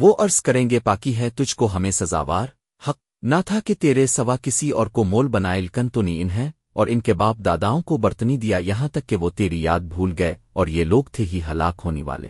وہ عرض کریں گے، پاکی ہے تجھ کو ہمیں سزاوار، حق، نہ تھا کہ تیرے سوا کسی اور کو مول بنائے کن تو نہیں انہیں اور ان کے باپ داداؤں کو برتنی دیا یہاں تک کہ وہ تیری یاد بھول گئے اور یہ لوگ تھے ہی ہلاک ہونے والے۔